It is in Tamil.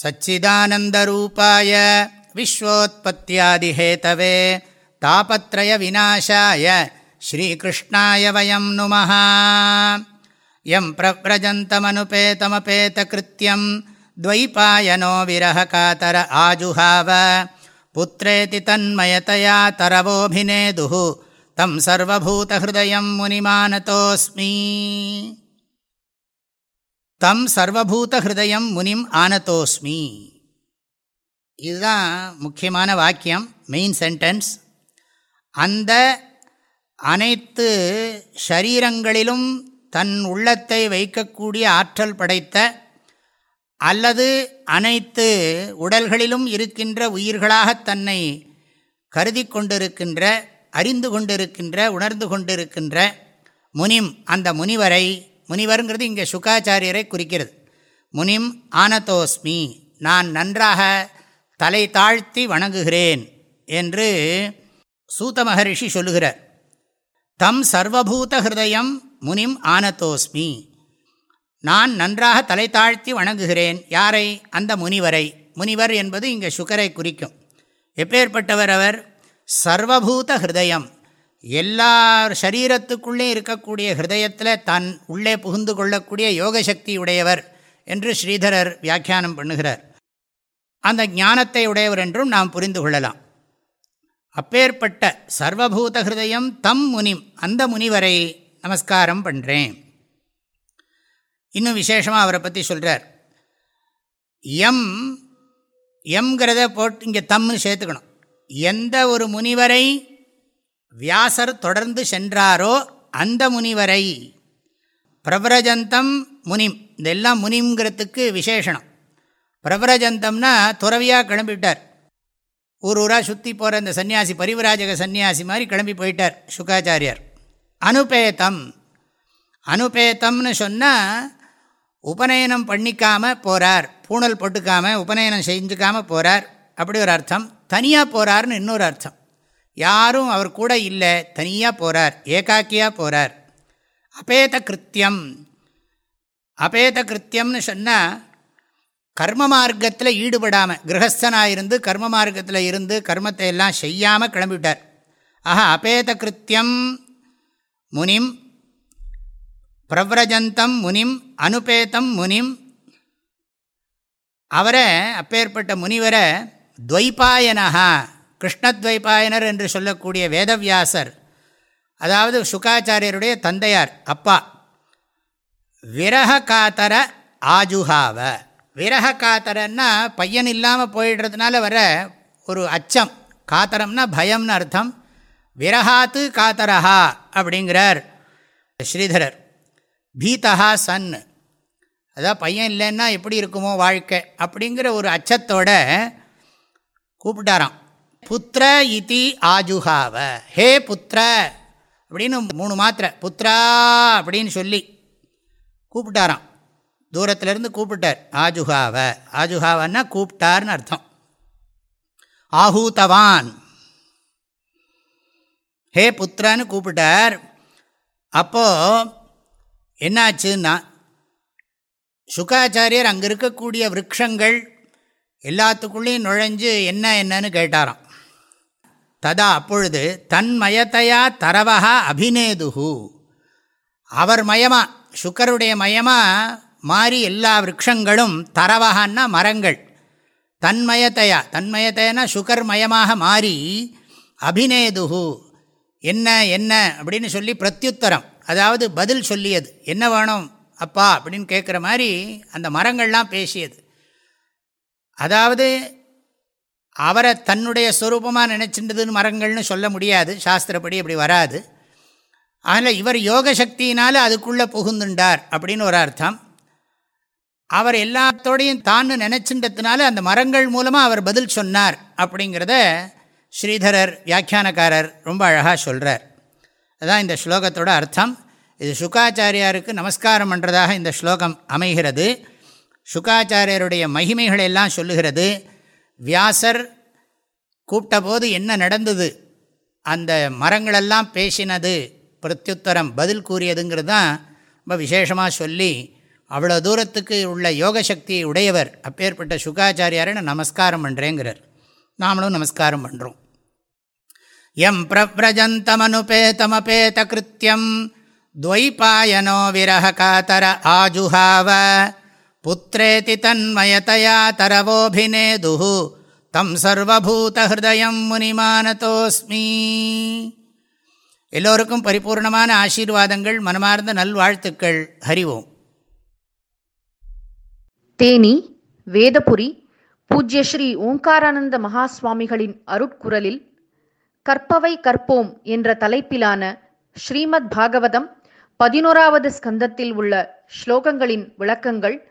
सच्चिदानन्दरूपाय विश्वोत्पत्त्यादिहेतवे तापत्रयविनाशाय श्रीकृष्णाय वयं नुमः यं प्रव्रजन्तमनुपेतमपेतकृत्यं द्वैपायनो विरहकातर आजुहाव पुत्रेति तन्मयतया तरवोऽभिनेदुः तं सर्वभूतहृदयं मुनिमानतोऽस्मि தம் சர்வபூத ஹிருதயம் முனிம் ஆனதோஸ்மி. இதுதான் முக்கியமான வாக்கியம் மெயின் சென்டென்ஸ் அந்த அனைத்து ஷரீரங்களிலும் தன் உள்ளத்தை வைக்கக்கூடிய ஆற்றல் படைத்த அல்லது அனைத்து உடல்களிலும் இருக்கின்ற உயிர்களாக தன்னை கருதி கொண்டிருக்கின்ற அறிந்து கொண்டிருக்கின்ற உணர்ந்து கொண்டிருக்கின்ற முனிம் அந்த முனிவரை முனிவருங்கிறது இங்கே சுக்காச்சாரியரை குறிக்கிறது. முனிம் ஆனதோஸ்மி நான் நன்றாக தலை தாழ்த்தி வணங்குகிறேன் என்று சூத மகரிஷி சொல்லுகிறார். தம் சர்வபூத ஹிருதயம் முனிம் ஆனதோஸ்மி நான் நன்றாக தலை தாழ்த்தி வணங்குகிறேன். யாரை? அந்த முனிவரை. முனிவர் என்பது இங்கே சுகரை குறிக்கும். எப்பேற்பட்டவர் அவர்? சர்வபூத ஹிருதயம். எல்லா சரீரத்துக்குள்ளே இருக்கக்கூடிய ஹிருதயத்தில் தன் உள்ளே புகுந்து கொள்ளக்கூடிய யோக சக்தி உடையவர் என்று ஸ்ரீதரர் வியாக்கியானம் பண்ணுகிறார். அந்த ஞானத்தை உடையவர் என்றும் நாம் புரிந்து கொள்ளலாம். அப்பேற்பட்ட சர்வபூத ஹிருதயம் தம் முனிம் அந்த முனிவரை நமஸ்காரம் பண்ணுறேன் இன்னும் விசேஷமாக அவரை பற்றி சொல்கிறார் எம் எம்ங்கிறத போட்டு இங்கே தம்னு சேர்த்துக்கணும். எந்த ஒரு முனிவரை வியாசர் தொடர்ந்து சென்றாரோ அந்த முனிவரை. பிரபரஜந்தம் முனிம். இதெல்லாம் முனிங்கிறதுக்கு விசேஷனம். பிரபரஜந்தம்னா துறவியாக கிளம்பிவிட்டார் ஊர் ஊராக சுற்றி போகிற இந்த சன்னியாசி பரிவராஜக சன்னியாசி மாதிரி கிளம்பி போயிட்டார் சுகாச்சாரியார். அனுபேதம். அனுபேதம்னு சொன்னால் உபநயனம் பண்ணிக்காமல் போகிறார் பூணல் போட்டுக்காமல் உபநயனம் செஞ்சுக்காமல் போகிறார் அப்படி ஒரு அர்த்தம். தனியாக போகிறார்னு இன்னொரு அர்த்தம். யாரும் அவர் கூட இல்லை தனியாக போகிறார் ஏகாக்கியாக போகிறார் அபேத கிருத்தியம். அபேத கிருத்தியம்னு சொன்னால் கர்ம மார்க்கத்தில் ஈடுபடாமல் கிரகஸ்தனாக இருந்து கர்ம மார்க்கத்தில் இருந்து கர்மத்தை எல்லாம் செய்யாமல் கிளம்பிவிட்டார் ஆஹா அபேத கிருத்தியம் முனிம் பிரவ்ரஜந்தம் முனிம் அனுபேதம் முனிம். அவரை அப்பேற்பட்ட முனிவரை துவைபாயனஹா கிருஷ்ணத்வைபாயனர் என்று சொல்லக்கூடிய வேதவியாசர் அதாவது சுகாச்சாரியருடைய தந்தையார் அப்பா. விரக காத்தர ஆஜுகாவ. விரக காத்தரன்னா பையன் இல்லாமல் போயிடுறதுனால வர ஒரு அச்சம் காத்தரம்னா பயம்னு அர்த்தம். விரகாத்து காத்தரஹா அப்படிங்கிறார் ஸ்ரீதரர். பீதஹா சன். அதான் பையன் இல்லைன்னா எப்படி இருக்குமோ வாழ்க்கை அப்படிங்கிற ஒரு அச்சத்தோட கூப்பிட்டாராம். புத்திர இதி ஆஜுகாவ. ஹே புத்திர அப்படின்னு மூணு மாத்திரை. புத்திரா அப்படின்னு சொல்லி கூப்பிட்டாராம். தூரத்திலேருந்து கூப்பிட்டார் ஆஜுகாவ. ஆஜுகாவன்னா கூப்பிட்டார்னு அர்த்தம். ஆஹூத்தவான் ஹே புத்திரான்னு கூப்பிட்டார். அப்போது என்னாச்சுன்னா சுக்காச்சாரியர் அங்கே இருக்கக்கூடிய விரக்ஷங்கள் எல்லாத்துக்குள்ளேயும் நுழைஞ்சு என்ன என்னன்னு கேட்டாராம். ததா அப்பொழுது தன்மயத்தையா தரவகா அபிநேதுகு அவர் மயமா சுக்கருடைய மயமாக மாறி எல்லா விரக்ஷங்களும் தரவகான்னா மரங்கள். தன்மயத்தையா தன்மயத்தையனா சுகர் மயமாக மாறி அபிநேதுகு என்ன என்ன அப்படின்னு சொல்லி பிரத்யுத்தரம் அதாவது பதில் சொல்லியது. என்ன வேணும் அப்பா? அப்படின்னு கேட்குற மாதிரி அந்த மரங்கள்லாம் பேசியது. அதாவது அவரை தன்னுடைய ஸ்வரூபமாக நினச்சின்றதுன்னு மரங்கள்னு சொல்ல முடியாது. சாஸ்திரப்படி அப்படி வராது. அதில் இவர் யோக சக்தியினால் அதுக்குள்ளே புகுந்துண்டார் அப்படின்னு ஒரு அர்த்தம். அவர் எல்லாத்தோடையும் தான் நினச்சின்றதுனால அந்த மரங்கள் மூலமாக அவர் பதில் சொன்னார் அப்படிங்கிறத ஸ்ரீதரர் வியாக்கியானக்காரர் ரொம்ப அழகாக சொல்கிறார் அதுதான் இந்த ஸ்லோகத்தோட அர்த்தம். இது சுக்காச்சாரியாருக்கு நமஸ்காரம் பண்ணுறதாக இந்த ஸ்லோகம் அமைகிறது. சுக்காச்சாரியருடைய மகிமைகள் எல்லாம் சொல்லுகிறது. வியாசர் கூப்பிட்டபோது என்ன நடந்தது? அந்த மரங்களெல்லாம் பேசினது பிரத்யுத்தரம் பதில் கூறியதுங்கிறது தான் ரொம்ப விசேஷமாக சொல்லி அவ்வளோ தூரத்துக்கு உள்ள யோக சக்தியை உடையவர் அப்பேற்பட்ட சுகாச்சாரியாரை நான் நமஸ்காரம் பண்ணுறேங்கிறார் நாமளும் நமஸ்காரம் பண்ணுறோம் எம் பிரவ்ரஜந்தமனுபேதமபேத கிருத்தியம் துவைபாயனோ விரக காத்தர ஆஜுஹாவ புத்திரேதி தன்மயதயா தரவோபிநேது தம் சர்வபூதஹயம் முனிமானதோஸ்மி எல்லோருக்கும் பரிபூர்ணமான ஆசீர்வாதங்கள் மனமார்ந்த நல்வாழ்த்துக்கள். ஹரிவோம் தேனி வேதபுரி பூஜ்ய ஸ்ரீ ஓங்காரானந்த மகா சுவாமிகளின் அருட்குரலில் கற்பவை கற்போம் என்ற தலைப்பிலான ஸ்ரீமத் பாகவதம் பதினோராவது ஸ்கந்தத்தில் உள்ள ஸ்லோகங்களின் விளக்கங்கள்